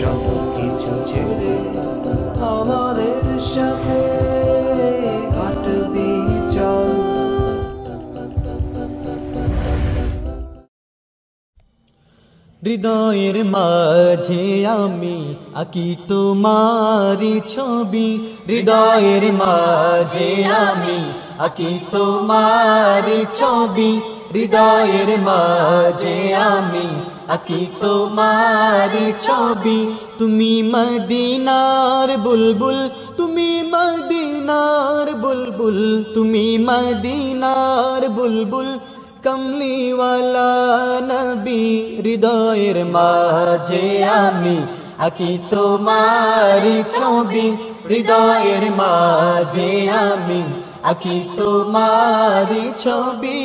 সব ছেড়ে আমাদের সাথে হৃদয়ের মাঝে আমি আকি তোমারি ছবি। হৃদয়ের মাঝে আমি আকি তোমারি ছবি। হৃদয়ের মাঝে আমি আকি তোমারি ছবি, তুমি মদিনার বুলবুল, তুমি মদিনার বুলবুল, তুমি মদিনার বুলবুল, কমলিওয়ালা নবী হৃদয়ের মাঝে আমি আকি তোমারি ছবি, হৃদয়ের মাঝে আমি আকি তোমারি ছবি।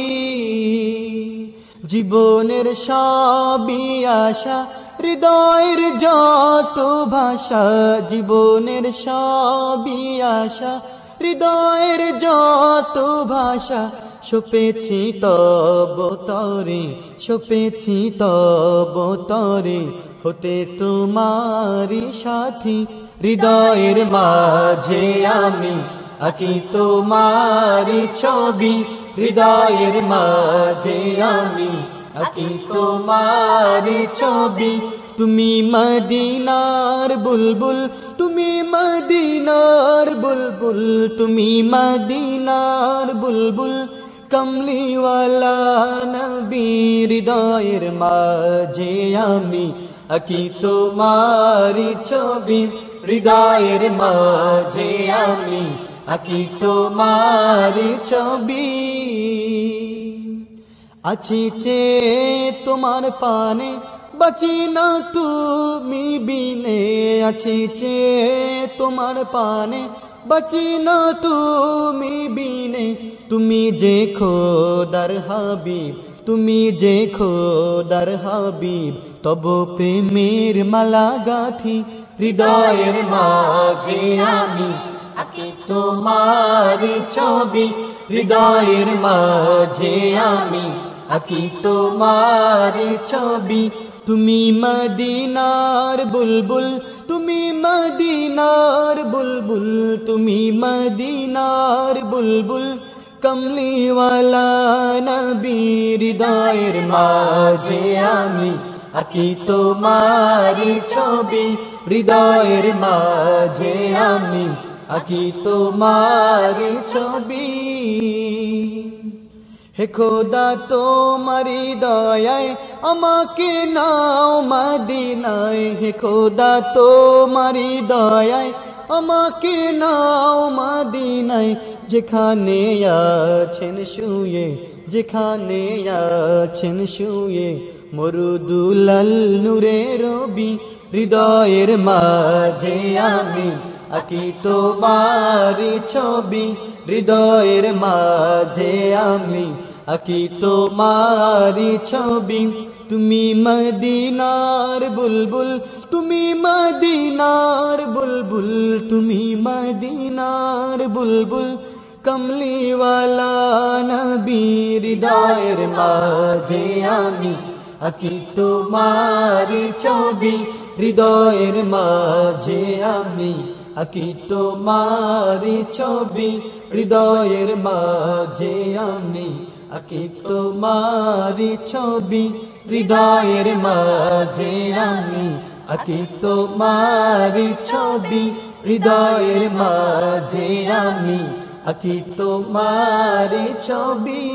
জীবনের সবই আশা, হৃদয়ের যত ভাষা, জীবনের সবই আশা, হৃদয়ের যত ভাষা, সপেছি তব তরে, সপেছি তব তরে, হতে তোমারি সাথী, হৃদয়ের মাঝে আমি আকি তোমারি ছবি। হৃদয়ের মাঝে আমি আকি তোমারি ছবি। তুমি মদিনার বুলবুল, তুমি মদিনার বুলবুল, তুমি মদিনার বুলবুল। কমলিওয়ালা নবী হৃদয়ের মাঝে আমি আকি তোমারি ছবি। হৃদয়ের মাঝে আমি আকি তোমার ছবি। আছি চে তোমার পানে, বাঁচি না তুমি বিনে। আছি চে তোমার পানে, বাঁচি না তুমি বিনে। তুমি যে খোদার হাবিব, তুমি যে খোদার হাবিব, তব প্রেমের মালা গাথি, হৃদয়ের মাঝে আমি। আকি তোমারি ছবি হৃদয়ের মাঝে আমি আকি তোমারি ছবি। তুমি মদিনার বুলবুল, তুমি মদিনার বুলবুল, তুমি মদিনার বুলবুল। কমলিওয়ালা নবী হৃদয়ের মাঝে আমি আকি তোমারি ছবি। হৃদয়ের মাঝে আমি আকি তোমারি ছবি। হে খোদা, তোমারি দয়ায় আমাকে নাও মাদিনায়। হে খোদা, তোমারি দয়ায় আমাকে নাও মাদিনায়। যেখানে আছেন শুয়ে, যেখানে আছেন শুয়ে, মরুদুলাল নূরে রবি, হৃদয়ের মাঝে আমি আকি তোমারি ছবি, হৃদয়ের মাঝে আমি আকি তোমারি ছবি। তুমি মদিনার বুলবুল, তুমি মদিনার বুলবুল, তুমি মদিনার বুলবুল। কমলিওয়ালা নবী, হৃদয়ের মাঝে আমি আকি তোমারি ছবি, হৃদয়ের মাঝে আমি আকি তোমারি ছবি, হৃদয়ের মাঝে আমি আকি তোমারি ছবি, হৃদয়ের মাঝে আমি আকি তোমারি ছবি, হৃদয়ের মাঝে আমি আকি তোমারি ছবি।